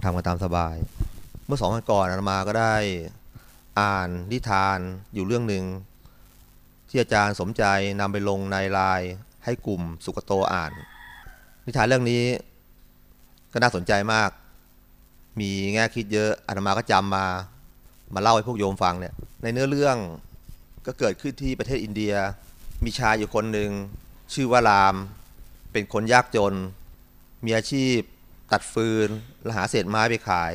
ฟังธรรมกันตามสบาย เมื่อสองวันก่อนอาตมาก็ได้อ่านนิทานอยู่เรื่องหนึ่งที่อาจารย์สมใจนำไปลงในไลน์ให้กลุ่มสุกโตอ่าน นิทานเรื่องนี้ก็น่าสนใจมาก มีแง่คิดเยอะอาตมาก็จำมามาเล่าให้พวกโยมฟังเนี่ย ในเนื้อเรื่องก็เกิดขึ้นที่ประเทศอินเดีย มีชายอยู่คนหนึ่งชื่อว่า ราม เป็นคนยากจน มีอาชีพ ตัดฟืนและหาเศษไม้ไปขาย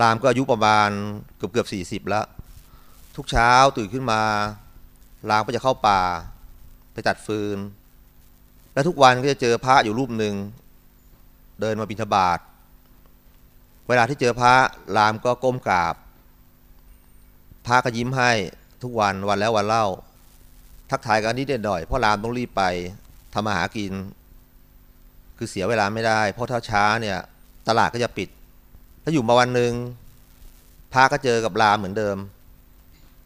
รามก็อายุประมาณเกือบเกือบสี่สิบแล้ว ทุกเช้าตื่นขึ้นมา รามก็จะเข้าป่า ไปตัดฟืน และทุกวันก็จะเจอพระอยู่รูปหนึ่ง เดินมาบิณฑบาต เวลาที่เจอพระรามก็ก้มกราบ พระก็ยิ้มให้ทุกวันวันแล้ววันเล่า ทักทายกันนิดหน่อยเพราะรามต้องรีบไปทำมาหากิน คือเสียเวลาไม่ได้ เพราะถ้าช้าเนี่ยตลาดก็จะปิด ถ้าอยู่มาวันหนึ่งพระก็เจอกับราเหมือนเดิม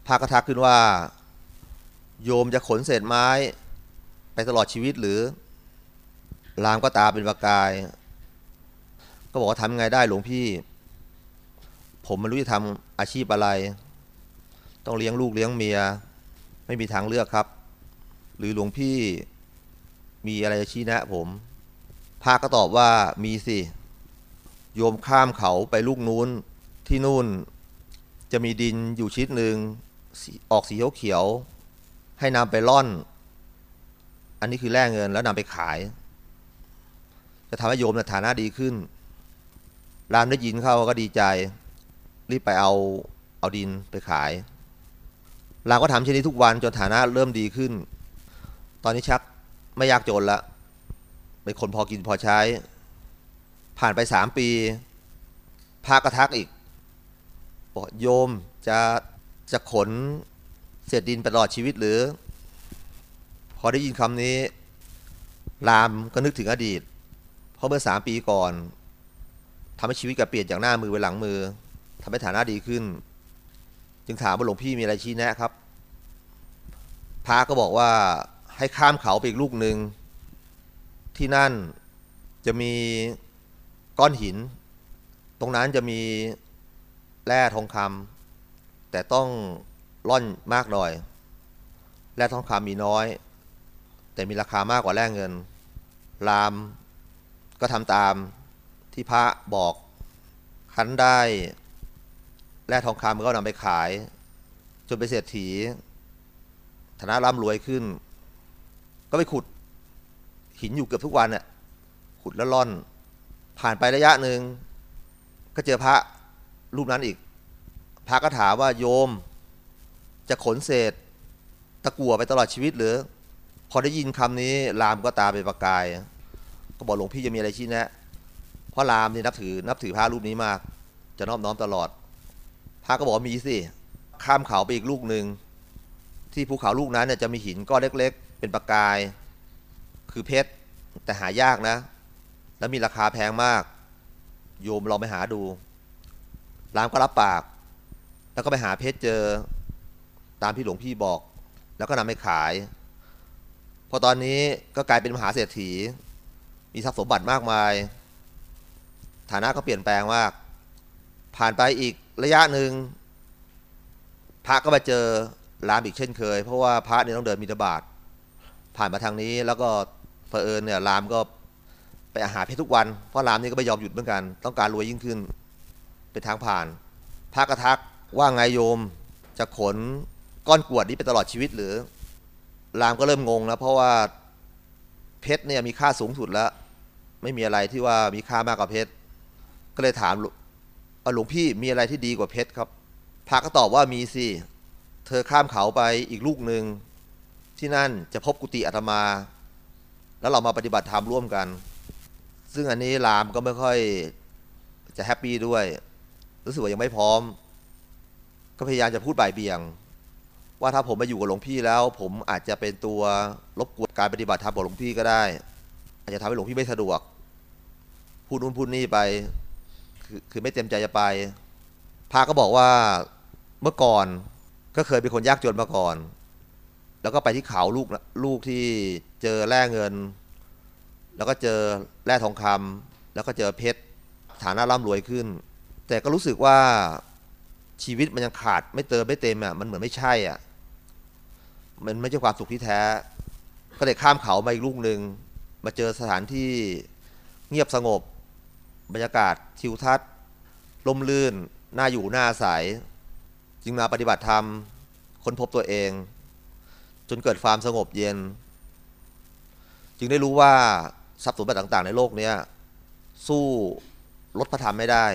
พระก็ทักขึ้นว่า โยมจะขนเศษไม้ ไปตลอดชีวิตหรือรามก็ตาเป็นประกาย ก็บอกว่าทำไงได้หลวงพี่ ผมไม่รู้จะทำอาชีพอะไร ต้องเลี้ยงลูกเลี้ยงเมีย ไม่มีทางเลือกครับ หรือหลวงพี่มีอะไรจะชี้แนะผม พระก็ตอบว่ามีสิโยมข้ามเขาไปลูกนู้นที่นู่น จะมีดินอยู่ชิดหนึ่งออกสีเขียวให้นำไปล่อน อันนี้คือแลกเงินแล้วนำไปขาย จะทำให้โยมในฐานะดีขึ้น รามได้ยินเข้าก็ดีใจ รีบไปเอาเอาดินไปขาย รามก็ทำเช่นนี้ทุกวันจนฐานะเริ่มดีขึ้น ตอนนี้ชักไม่ยากจนละ เป็นคนพอกินพอใช้ ผ่านไปสามปีพระกระทักอีกบอกโยมจะจะขนเศษดินไปตลอดชีวิตหรือ พอได้ยินคำนี้ รามก็นึกถึงอดีต เพราะเมื่อสามปีก่อนทำให้ชีวิตแกเปลี่ยนจากหน้ามือไปหลังมือทำให้ฐานะดีขึ้น จึงถามว่าหลวงพี่มีอะไรชี้แนะครับพระก็บอกว่าให้ข้ามเขาไปอีกลูกหนึ่ง ที่นั่นจะมีก้อนหิน ตรงนั้นจะมีแร่ทองคำแต่ต้องล่อนมากหน่อย แร่ทองคำมีน้อย แต่มีราคามากกว่าแร่เงิน รามก็ทำตามที่พระบอกคันได้แร่ทองคำก็นำไปขาย จนไปนเศรษฐีฐานะร่ำรวยขึ้น ก็ไปขุด หินอยู่เกือบทุกวันน่ะขุดแล้วล่อน ผ่านไประยะหนึ่งก็เจอพระรูปนั้นอีก พระก็ถามว่าโยม จะขนเศษ ตะกั่วไปตลอดชีวิตหรือ พอได้ยินคำนี้รามก็ตาเป็นประกาย ก็บอกหลวงพี่จะมีอะไรชี้แนะเพราะรามนี่นับถือนับถือพระรูปนี้มาก จะน้อมน้อมตลอด พระก็บอกมีสิข้ามเขาไปอีกลูกหนึ่งที่ภูเขาลูกนั้นเนี่ยจะมีหินก้อนเล็ก ๆ เป็นประกาย คือเพชรแต่หายากนะ แล้วมีราคาแพงมาก โยมลองไปหาดูรามก็รับปาก แล้วก็ไปหาเพชรเจอตามที่หลวงพี่บอก แล้วก็นำไปขาย พอตอนนี้ก็กลายเป็นมหาเศรษฐี มีทรัพย์สมบัติมากมาย ฐานะก็เปลี่ยนแปลงมาก ผ่านไปอีกระยะหนึ่งพระก็มาเจอรามอีกเช่นเคย เพราะว่าพระเนี่ยต้องเดินมิถบาท ผ่านมาทางนี้แล้วก็ เผอิญเนี่ยรามก็ไปอาหาเพชรทุกวัน เพราะรามนี่ก็ไม่ยอมหยุดเหมือนกัน ต้องการรวยยิ่งขึ้น เป็นทางผ่าน พระกระทักว่าไงโยมจะขนก้อนกรวดนี้ไปตลอดชีวิตหรือ รามก็เริ่มงงแล้วเพราะว่าเพชรเนี่ยมีค่าสูงสุดแล้ว ไม่มีอะไรที่ว่ามีค่ามากกว่าเพชร ก็เลยถามหลวงพี่มีอะไรที่ดีกว่าเพชรครับ พระก็ตอบว่ามีสิ เธอข้ามเขาไปอีกลูกหนึ่งที่นั่นจะพบกุฏิอาตมา แล้วเรามาปฏิบัติธรรมร่วมกัน ซึ่งอันนี้รามก็ไม่ค่อยจะแฮปปี้ด้วย รู้สึกว่ายังไม่พร้อม ก็พยายามจะพูดบ่ายเบี่ยง ว่าถ้าผมมาอยู่กับหลวงพี่แล้ว ผมอาจจะเป็นตัวรบกวนการปฏิบัติธรรมของหลวงพี่ก็ได้ อาจจะทำให้หลวงพี่ไม่สะดวก พูดนู่นพูดนี่ไปคือคือไม่เต็มใจจะไป พระก็บอกว่าเมื่อก่อนก็เคยเป็นคนยากจนมาก่อน แล้วก็ไปที่เขาลูกลูกที่เจอแร่เงิน แล้วก็เจอแร่ทองคำแล้วก็เจอเพชรฐานะร่ำรวยขึ้น แต่ก็รู้สึกว่าชีวิตมันยังขาดไม่เติมไม่เต็มอะมันเหมือนไม่ใช่อะมันไม่ใช่ความสุขที่แท้ ก็เลยข้ามเขามาอีกลูกหนึ่งมาเจอสถานที่เงียบสงบ บรรยากาศทิวทัศน์ลมลื่นน่าอยู่น่าอาศัย จึงมาปฏิบัติธรรมค้นพบตัวเอง จนเกิดความสงบเย็น จึงได้รู้ว่าทรัพย์สมบัติต่าง ๆ ในโลกเนี้ยสู้รถพระธรรมไม่ได้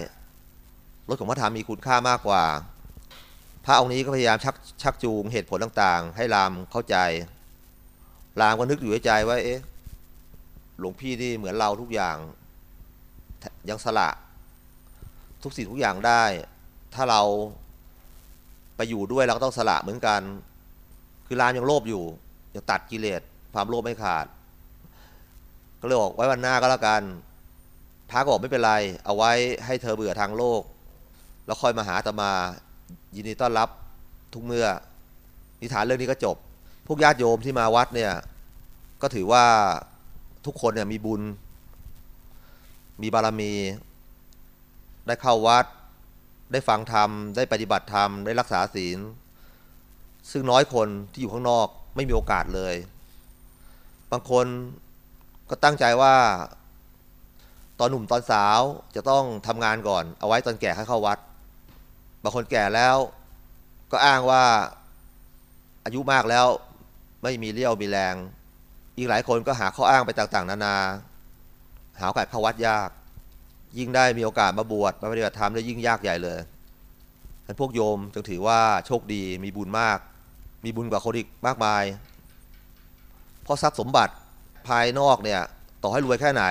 รถของพระธรรมมีคุณค่ามากกว่า พระองค์นี้ก็พยายามชักชักจูงเหตุผลต่างๆ ให้รามเข้าใจ รามก็นึกอยู่ในใจว่าเอ๊ะหลวงพี่นี่เหมือนเราทุกอย่าง ยังสละ ทุกสิ่งทุกอย่างได้ ถ้าเราไปอยู่ด้วยเราก็ต้องสละเหมือนกัน คือรามยังโลภอยู่ยังตัดกิเลสความโลภไม่ขาด ก็เลยบอกไว้วันหน้าก็แล้วกันพระก็บอกไม่เป็นไร เอาไว้ให้เธอเบื่อทางโลก แล้วค่อยมาหาอาตมายินดีต้อนรับทุกเมื่อ นิทานเรื่องนี้ก็จบ พวกญาติโยมที่มาวัดเนี่ยก็ถือว่าทุกคนเนี่ยมีบุญ มีบารมี ได้เข้าวัด ได้ฟังธรรม ได้ปฏิบัติธรรม ได้รักษาศีล ซึ่งน้อยคนที่อยู่ข้างนอกไม่มีโอกาสเลย บางคนก็ตั้งใจว่า ตอนหนุ่มตอนสาวจะต้องทำงานก่อน เอาไว้ตอนแก่ให้เข้าวัด บางคนแก่แล้วก็อ้างว่าอายุมากแล้วไม่มีเรี่ยวมีแรง อีกหลายคนก็หาข้ออ้างไปต่างๆ นานา หาโอกาสเข้าวัดยาก ยิ่งได้มีโอกาสมาบวชมาปฏิบัติธรรมได้ยิ่งยากใหญ่เลยท่านพวกโยมจึงถือว่าโชคดีมีบุญมาก มีบุญกว่าคนอีกมากมาย เพราะทรัพย์สมบัติภายนอกเนี่ยต่อให้รวยแค่ไหน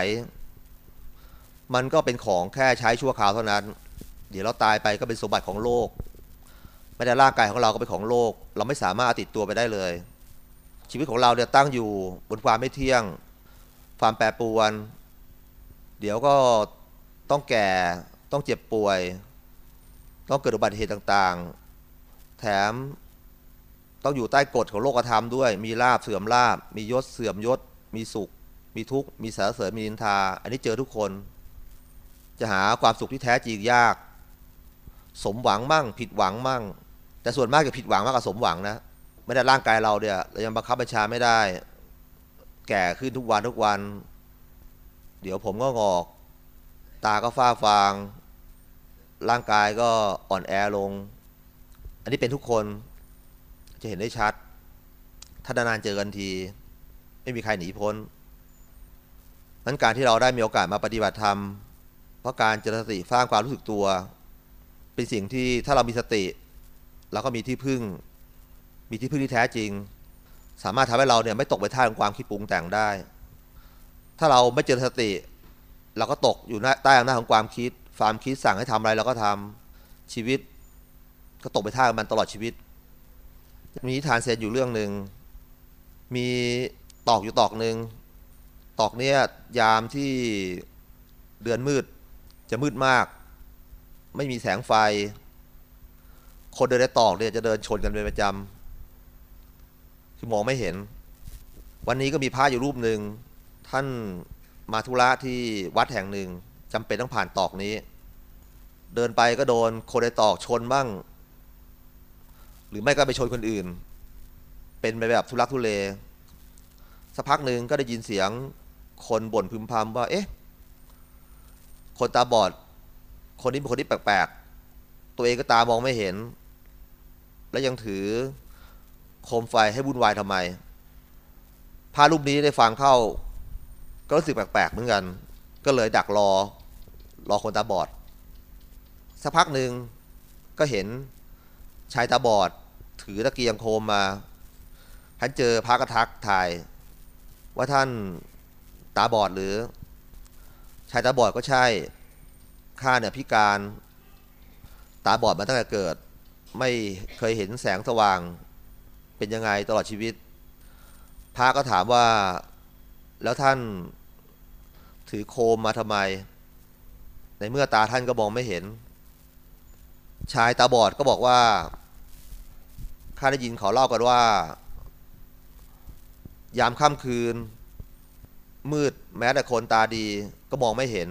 มันก็เป็นของแค่ใช้ชั่วคราวเท่านั้น เดี๋ยวเราตายไปก็เป็นสมบัติของโลก ไม่ได้ร่างกายของเราก็เป็นของโลก เราไม่สามารถเอาติดตัวไปได้เลย ชีวิตของเราเนี่ยตั้งอยู่บนความไม่เที่ยง ความแปรปรวน เดี๋ยวก็ต้องแก่ต้องเจ็บป่วย ต้องเกิดอุบัติเหตุต่างๆ แถม ต้องอยู่ใต้กฎของโลกธรรมด้วย มีลาบเสื่อมลาบ มียศเสื่อมยศ มีสุข มีทุกข์ มีสารเสริญมีนินทา อันนี้เจอทุกคน จะหาความสุขที่แท้จริงยาก สมหวังมั่ง ผิดหวังมั่ง แต่ส่วนมากจะผิดหวังมากกว่าสมหวังนะไม่ได้ร่างกายเราเนี่ยเรายังบังคับบัญชาไม่ได้ แก่ขึ้นทุกวันทุกวัน เดี๋ยวผมก็งอก ตาก็ฝ้าฟาง ร่างกายก็อ่อนแอลง อันนี้เป็นทุกคน จะเห็นได้ชัด ถ้านานๆเจอกันที ไม่มีใครหนีพ้นนั้นการที่เราได้มีโอกาสมาปฏิบัติธรรม เพราะการเจริญสติสร้างความรู้สึกตัว เป็นสิ่งที่ถ้าเรามีสติเราก็มีที่พึ่ง มีที่พึ่งที่แท้จริง สามารถทำให้เราเนี่ยไม่ตกไปท่าของความคิดปรุงแต่งได้ ถ้าเราไม่เจริญสติ เราก็ตกอยู่ใต้อำนาจของความคิดความคิดสั่งให้ทำอะไรเราก็ทำชีวิต ก็ตกไปท่ามันตลอดชีวิต มีนิทานเซนอยู่เรื่องหนึ่ง มีตอกอยู่ตอกหนึ่ง ตอกเนี้ยยามที่เดือนมืดจะมืดมาก ไม่มีแสงไฟ คนเดินในตอกเนี่ยจะเดินชนกันเป็นประจำคือมองไม่เห็น วันนี้ก็มีพระอยู่รูปหนึ่ง ท่านมาธุระที่วัดแห่งหนึ่งจำเป็นต้องผ่านตอกนี้ เดินไปก็โดนคนในตอกชนบ้าง หรือไม่ก็ไปชนคนอื่น เป็นไปแบบทุลักทุเลสักพักหนึ่งก็ได้ยินเสียงคนบ่นพึมพำว่า เอ๊ะ คนตาบอด คนนี้เป็นคนที่แปลกๆ ตัวเองก็ตามองไม่เห็น และยังถือโคมไฟให้วุ่นวายทำไมพระรูปนี้ได้ฟังเข้า ก็รู้สึกแปลกๆเหมือนกัน ก็เลยดักรอ รอคนตาบอด สักพักหนึ่งก็เห็นชายตาบอด ถือตะเกียงโคมมาท่านเจอพระกระทักถ่าย ว่าท่านตาบอดหรือชายตาบอดก็ใช่ข้าเนี่ยพิการตาบอดมาตั้งแต่เกิด ไม่เคยเห็นแสงสว่าง เป็นยังไงตลอดชีวิต พระก็ถามว่าแล้วท่านถือโคมมาทำไม ในเมื่อตาท่านก็มองไม่เห็น ชายตาบอดก็บอกว่า ข้าได้ยินเขาเล่ากันว่า ยามค่ำคืน มืดแม้แต่คนตาดีก็มองไม่เห็น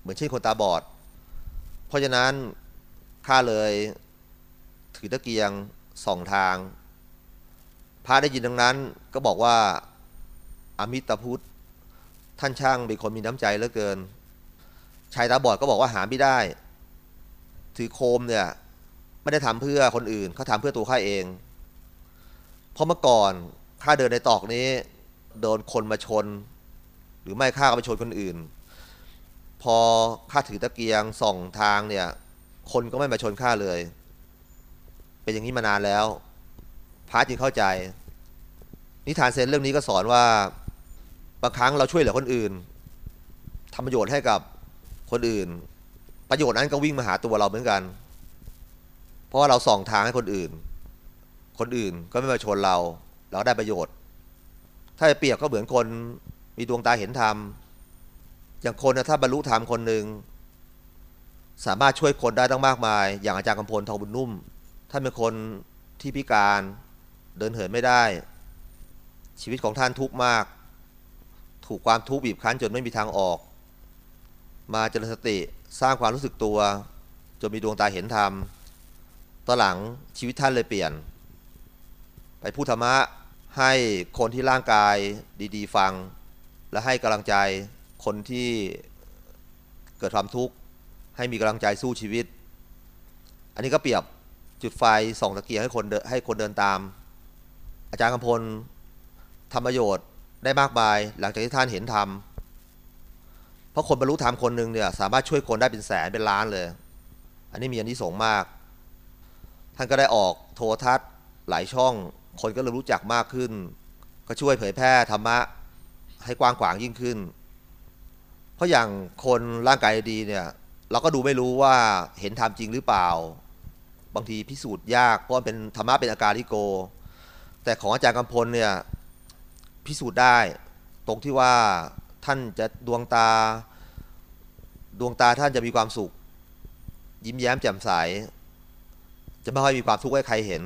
เหมือนเช่นคนตาบอด เพราะฉะนั้นข้าเลยถือตะเกียงสองทาง พระได้ยินดังนั้นก็บอกว่าอมิตรพุทธท่านช่างเป็นคนมีน้ำใจเหลือเกิน ชายตาบอดก็บอกว่าหาไม่ได้ ถือโคมเนี่ย ไม่ได้ทำเพื่อคนอื่นเขาทำเพื่อตัวข้าเอง เพราะเมื่อก่อนข้าเดินในตอกนี้ โดนคนมาชน หรือไม่ข้าก็ไปชนคนอื่น พอข้าถือตะเกียงส่องทางเนี่ย คนก็ไม่มาชนข้าเลย เป็นอย่างนี้มานานแล้วพระจึงเข้าใจ นิทานเซนเรื่องนี้ก็สอนว่าบางครั้งเราช่วยเหลือคนอื่นทำประโยชน์ให้กับคนอื่น ประโยชน์นั้นก็วิ่งมาหาตัวเราเหมือนกัน ราะว่าเราส่องทางให้คนอื่น คนอื่นก็ไม่มาชนเรา เราได้ประโยชน์ ถ้าเปรียบก็เหมือนคนมีดวงตาเห็นธรรม อย่างคนนะถ้าบรรลุธรรมคนหนึ่งสามารถช่วยคนได้ตั้งมากมาย อย่างอาจารย์กำพลทองบุญนุ่ม ท่านเป็นคนที่พิการเดินเหินไม่ได้ ชีวิตของท่านทุกข์มาก ถูกความทุกข์บีบคั้นจนไม่มีทางออก มาเจริญสติสร้างความรู้สึกตัว จนมีดวงตาเห็นธรรม ตอนหลังชีวิตท่านเลยเปลี่ยน ไปพูดธรรมะให้คนที่ร่างกายดี ๆ ฟัง และให้กำลังใจคนที่เกิดความทุกข์ ให้มีกำลังใจสู้ชีวิต อันนี้ก็เปรียบจุดไฟส่องตะเกียงให้คนเดินให้คนเดินตาม อาจารย์กำพลทำประโยชน์ได้มากมาย หลังจากที่ท่านเห็นธรรมเพราะคนบรรลุธรรมคนหนึ่งเนี่ยสามารถช่วยคนได้เป็นแสนเป็นล้านเลย อันนี้มีอันที่สงมาก ท่านก็ได้ออกโทรทัศน์หลายช่อง คนก็เริ่มรู้จักมากขึ้น ก็ช่วยเผยแพร่ธรรมะให้กว้างขวางยิ่งขึ้น เพราะอย่างคนร่างกายดีเนี่ยเราก็ดูไม่รู้ว่าเห็นธรรมจริงหรือเปล่า บางทีพิสูจน์ยากเพราะเป็นธรรมะเป็นอาการลิโก แต่ของอาจารย์กำพลเนี่ยพิสูจน์ได้ตรงที่ว่าท่านจะดวงตา ดวงตาท่านจะมีความสุข ยิ้มแย้มแจ่มใส จะไม่ค่อยมีความทุกข์ให้ใครเห็น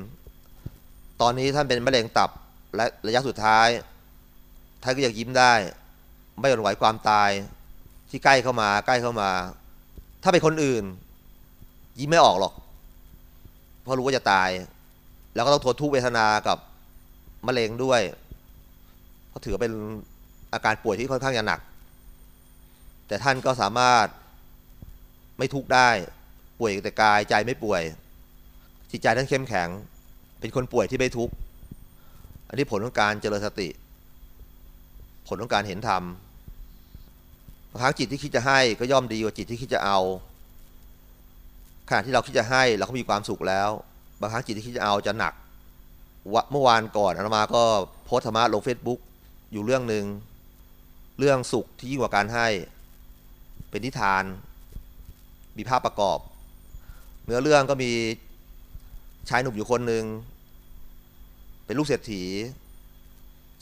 ตอนนี้ท่านเป็นมะเร็งตับและระยะสุดท้าย ท่านก็ยังยิ้มได้ ไม่หวั่นไหวความตายที่ใกล้เข้ามา ใกล้เข้ามา ถ้าเป็นคนอื่น ยิ้มไม่ออกหรอก เพราะรู้ว่าจะตาย แล้วก็ต้องทนทุกเวทนากับมะเร็งด้วยเพราะถือเป็นอาการป่วยที่ค่อนข้างจะหนัก แต่ท่านก็สามารถไม่ทุกข์ได้ ป่วยแต่กายใจไม่ป่วย จิตใจท่านเข้มแข็ง เป็นคนป่วยที่ไม่ทุกข์อันนี้ผลของการเจริญสติ ผลของการเห็นธรรมบางครั้งจิตที่คิดจะให้ก็ย่อมดีกว่าจิตที่คิดจะเอาขณะที่เราคิดจะให้เราก็มีความสุขแล้ว บางครั้งจิตที่คิดจะเอาจะหนักเมื่อวานก่อนอาตมาก็โพสธรรมะลงเฟซบุ๊กอยู่เรื่องหนึ่งเรื่องสุขที่ยิ่งกว่าการให้ เป็นนิทาน มีภาพประกอบ เนื้อเรื่องก็มี ชายหนุ่มอยู่คนหนึ่งเป็นลูกเศรษฐี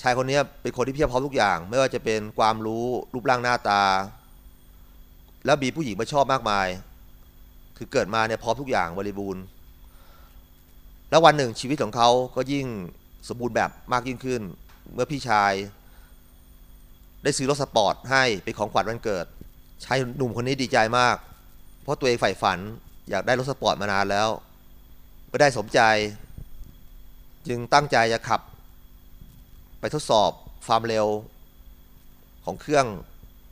ชายคนนี้เป็นคนที่เพียบพร้อมทุกอย่าง ไม่ว่าจะเป็นความรู้รูปร่างหน้าตา แล้วมีผู้หญิงมาชอบมากมาย คือเกิดมาเนี่ยพร้อมทุกอย่างบริบูรณ์ แล้ววันหนึ่งชีวิตของเขาก็ยิ่งสมบูรณ์แบบมากยิ่งขึ้น เมื่อพี่ชาย ได้ซื้อรถสปอร์ตให้เป็นของขวัญวันเกิด ชายหนุ่มคนนี้ดีใจมาก เพราะตัวเองใฝ่ฝันอยากได้รถสปอร์ตมานานแล้ว ก็ได้สมใจ จึงตั้งใจจะขับ ไปทดสอบความเร็วของเครื่อง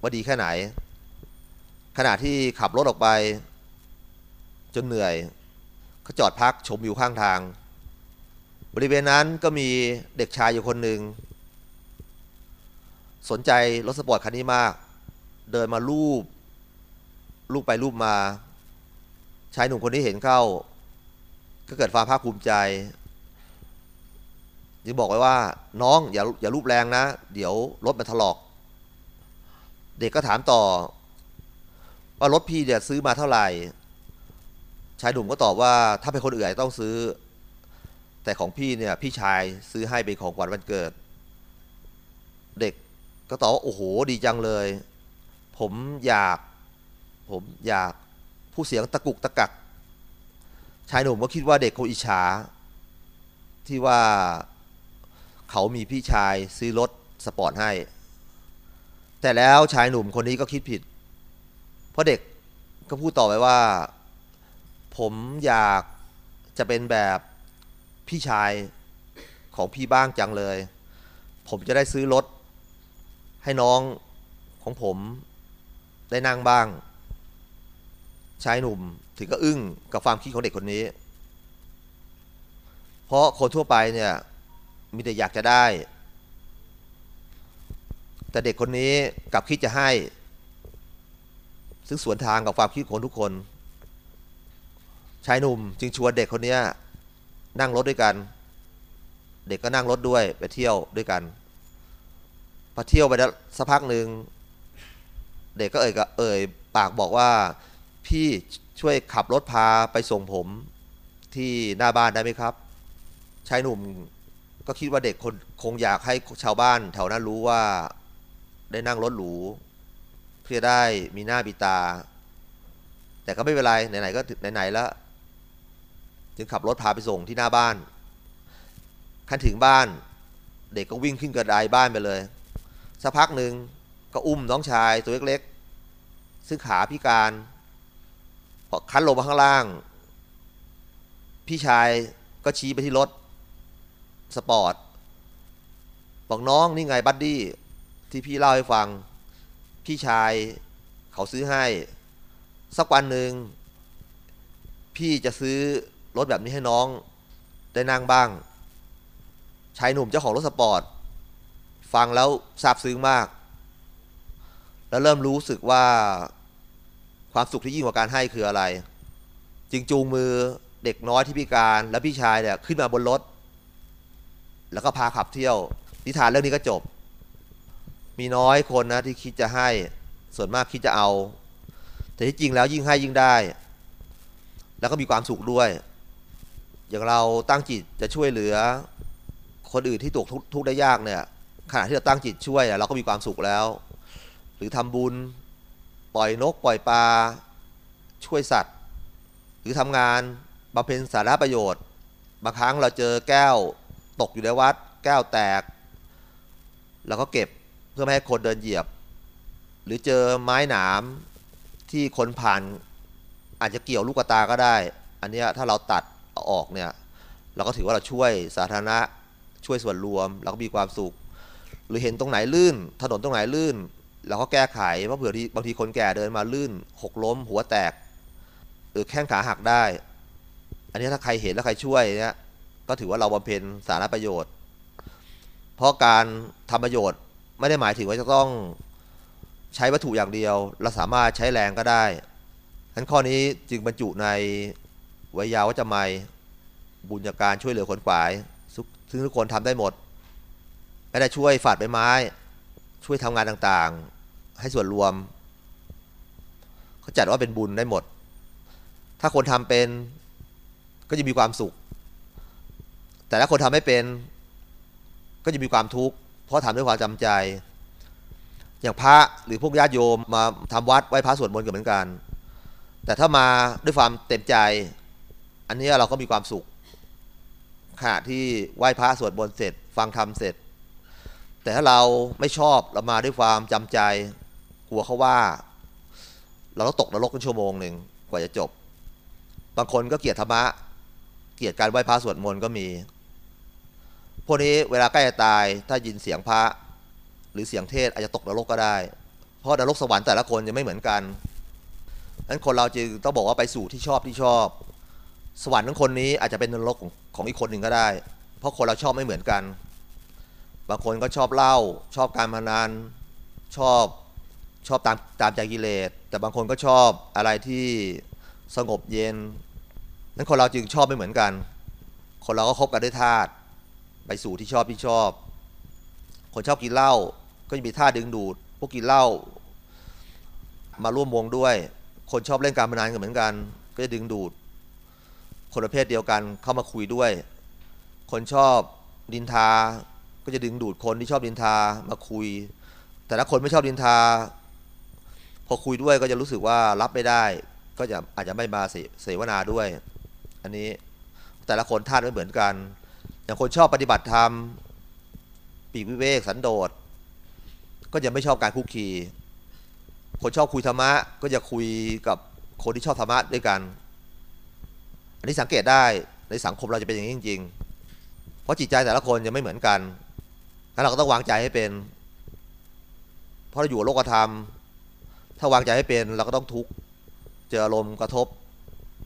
ว่าดีแค่ไหน ขณะที่ขับรถออกไป จนเหนื่อยเขาจอดพักชมวิวข้างทาง บริเวณนั้นก็มีเด็กชายอยู่คนหนึ่ง สนใจรถสปอร์ตคันนี้มาก เดินมาลูบลูบไปลูบมาชายหนุ่มคนนี้เห็นเข้า ก็เกิดความภาคภูมิใจจึงบอกไว้ว่าน้องอย่าอย่าลูบแรงนะ เดี๋ยวรถมันถลอก เด็กก็ถามต่อ ว่ารถพี่เนี่ยซื้อมาเท่าไหร่ชายหนุ่มก็ตอบว่าถ้าเป็นคนอื่นต้องซื้อ แต่ของพี่เนี่ยพี่ชายซื้อให้เป็นของขวัญวันเกิด เด็กก็ตอบว่าโอ้โหดีจังเลย ผมอยาก ผมอยากผู้เสียงตะกุกตะกัก ชายหนุ่มก็คิดว่าเด็กคงอิจฉา ที่ว่าเขามีพี่ชายซื้อรถสปอร์ตให้ แต่แล้วชายหนุ่มคนนี้ก็คิดผิดผราะเด็กก็พูดต่อไปว่า ผมอยากจะเป็นแบบพี่ชายของพี่บ้างจังเลย ผมจะได้ซื้อรถให้น้องของผมได้นั่งบ้าง ชายหนุ่ม ถึงก็อึ้งกับความคิดของเด็กคนนี้ เพราะคนทั่วไปเนี่ยมีแต่อยากจะได้ แต่เด็กคนนี้กลับคิดจะให้ ซึ่งสวนทางกับความคิดของทุกคน ชายหนุ่มจึงชวนเด็กคนนี้นั่งรถด้วยกัน เด็กก็นั่งรถด้วยไปเที่ยวด้วยกันพอเที่ยวไปได้สักพักหนึ่งเด็กก็เอ่ยกับเอ่ยปากบอกว่าพี่ ช่วยขับรถพาไปส่งผมที่หน้าบ้านได้ไหมครับชายหนุ่มก็คิดว่าเด็กคนคงอยากให้ชาวบ้านแถวนั้นรู้ว่าได้นั่งรถหรูเพื่อได้มีหน้ามีตา แต่ก็ไม่เป็นไรไหนๆก็ไหนๆแล้วจึงขับรถพาไปส่งที่หน้าบ้านขั้นถึงบ้าน เด็กก็วิ่งขึ้นกระไดบ้านไปเลยสักพักหนึ่งก็อุ้มน้องชายตัวเล็กๆซึ่งขาพิการ คันลงมาข้างล่าง พี่ชายก็ชี้ไปที่รถ สปอร์ต บอกน้องนี่ไงบัดดี้ที่พี่เล่าให้ฟัง พี่ชายเขาซื้อให้ สักวันหนึ่ง พี่จะซื้อรถแบบนี้ให้น้อง ได้นั่งบ้าง ชายหนุ่มเจ้าของรถสปอร์ต ฟังแล้วซาบซึ้งมาก แล้วเริ่มรู้สึกว่า ความสุขที่ยิ่งกว่าการให้คืออะไร จึงจูงมือเด็กน้อยที่พิการและพี่ชายเนี่ยขึ้นมาบนรถ แล้วก็พาขับเที่ยว นิทานเรื่องนี้ก็จบ มีน้อยคนนะที่คิดจะให้ส่วนมากคิดจะเอา แต่ที่จริงแล้วยิ่งให้ยิ่งได้ แล้วก็มีความสุขด้วย อย่างเราตั้งจิตจะช่วยเหลือ คนอื่นที่ตกทุกข์ได้ยากเนี่ยขณะที่เราตั้งจิตช่วยเราก็มีความสุขแล้ว หรือทำบุญ ปล่อยนกปล่อยปลาช่วยสัตว์ หรือทำงานบำเพ็ญสาระประโยชน์บางครั้งเราเจอแก้วตกอยู่ในวัด แก้วแตกเราก็เก็บเพื่อไม่ให้คนเดินเหยียบ หรือเจอไม้หนามที่คนผ่านอาจจะเกี่ยวลูกตาก็ได้ อันนี้ถ้าเราตัดออกเนี่ยเราก็ถือว่าเราช่วยสาธารณะช่วยส่วนรวมเราก็มีความสุข หรือเห็นตรงไหนลื่น ถนนตรงไหนลื่น เราก็แก้ไขเพราะเผื่อที่บางทีคนแก่เดินมาลื่นหกล้ม หัวแตกหรือแข้งขาหักได้ อันนี้ถ้าใครเห็นแล้วใครช่วยเนี่ยก็ถือว่าเราบำเพ็ญสาธารณประโยชน์ เพราะการทำประโยชน์ไม่ได้หมายถึงว่าจะต้องใช้วัตถุอย่างเดียว เราสามารถใช้แรงก็ได้ทั้นข้อนี้จึงบรรจุในวิยาวัจไมยบุญาการช่วยเหลือคนขวายซึ่งทุกคนทำได้หมดไม่ได้ช่วยฝาดใบไม้ ช่วยทำงานต่างๆ ให้ส่วนรวมเขาจัดว่าเป็นบุญได้หมด ถ้าคนทำเป็นก็จะมีความสุข แต่ถ้าคนทำไม่เป็น ก็จะมีความทุกข์เพราะทำด้วยความจำใจ อย่างพระหรือพวกญาติโยมมาทำวัดไหว้พระสวดมนต์กันเหมือนกัน แต่ถ้ามาด้วยความเต็มใจ อันนี้เราก็มีความสุขขณะที่ไหว้พระสวดมนต์เสร็จ ฟังธรรมเสร็จ แต่ถ้าเราไม่ชอบเรามาด้วยความจำใจ กลัวเขาว่า เราต้องตกนรกเป็นชั่วโมงหนึ่งกว่าจะจบ บางคนก็เกลียดธรรมะ เกลียดการไหว้พระสวดมนต์ก็มี พวกนี้เวลาใกล้จะตายถ้ายินเสียงพระ หรือเสียงเทศอาจจะตกนรกก็ได้ เพราะนรกสวรรค์แต่ละคนจะไม่เหมือนกันนั้นคนเราจึงต้องบอกว่าไปสู่ที่ชอบที่ชอบ สวรรค์ของคนนี้อาจจะเป็นนรกของของอีกคนหนึ่งก็ได้ เพราะคนเราชอบไม่เหมือนกัน บางคนก็ชอบเหล้าชอบการพนันชอบ ชอบตามตามใจกิเลส แต่บางคนก็ชอบอะไรที่สงบเย็น นั้นคนเราจึงชอบไม่เหมือนกัน คนเราก็คบกันด้วยธาตุไปสู่ที่ชอบที่ชอบ คนชอบกินเหล้าก็จะมีธาตุดึงดูด พวกกินเหล้ามาร่วมวงด้วย คนชอบเล่นการพนันกันเหมือนกัน ก็จะดึงดูด คนประเภทเดียวกันเข้ามาคุยด้วย คนชอบดินทา ก็จะดึงดูดคนที่ชอบดินทามาคุย แต่ถ้าคนไม่ชอบดินทา พอคุยด้วยก็จะรู้สึกว่ารับไม่ได้ ก็จะอาจจะไม่มาเสเสวนาด้วย อันนี้แต่ละคนธาตุไม่เหมือนกัน อย่างคนชอบปฏิบัติธรรมปีกวิเวกสันโดษก็จะไม่ชอบการคุกคีคนชอบคุยธรรมะก็จะคุยกับคนที่ชอบธรรมะด้วยกัน อันนี้สังเกตได้ในสังคมเราจะเป็นอย่างนี้จริง ๆ เพราะจิตใจแต่ละคนจะไม่เหมือนกันแล้วเราก็ต้องวางใจให้เป็น เพราะเราอยู่โลกธรรม ถ้าวางใจให้เป็นเราก็ต้องทุกข์เจออารมณ์กระทบ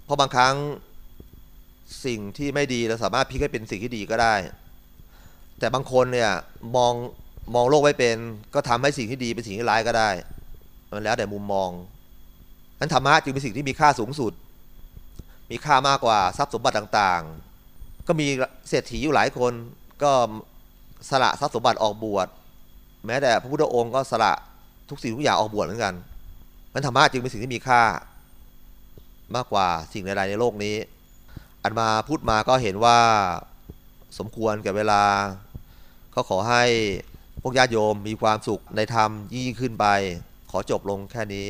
เพราะบางครั้งสิ่งที่ไม่ดีเราสามารถพลิกให้เป็นสิ่งที่ดีก็ได้ แต่บางคนเนี่ยมองมองโลกไม่เป็น ก็ทำให้สิ่งที่ดีเป็นสิ่งที่ร้ายก็ได้ มันแล้วแต่มุมมองนั้นธรรมะจึงเป็นสิ่งที่มีค่าสูงสุด มีค่ามากกว่าทรัพย์สมบัติต่างๆ ก็มีเศรษฐีอยู่หลายคนก็สละทรัพย์สมบัติออกบวช แม้แต่พระพุทธองค์ก็สละทุกสิ่งทุกอย่างออกบวชเหมือนกัน มันธรรมะจึงเป็นสิ่งที่มีค่ามากกว่าสิ่งใดๆในโลกนี้ อันมาพูดมาก็เห็นว่าสมควรแก่เวลา ก็ขอให้พวกญาติโยมมีความสุขในธรรมยิ่งขึ้นไป ขอจบลงแค่นี้